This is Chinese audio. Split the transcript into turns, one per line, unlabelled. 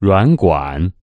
软管。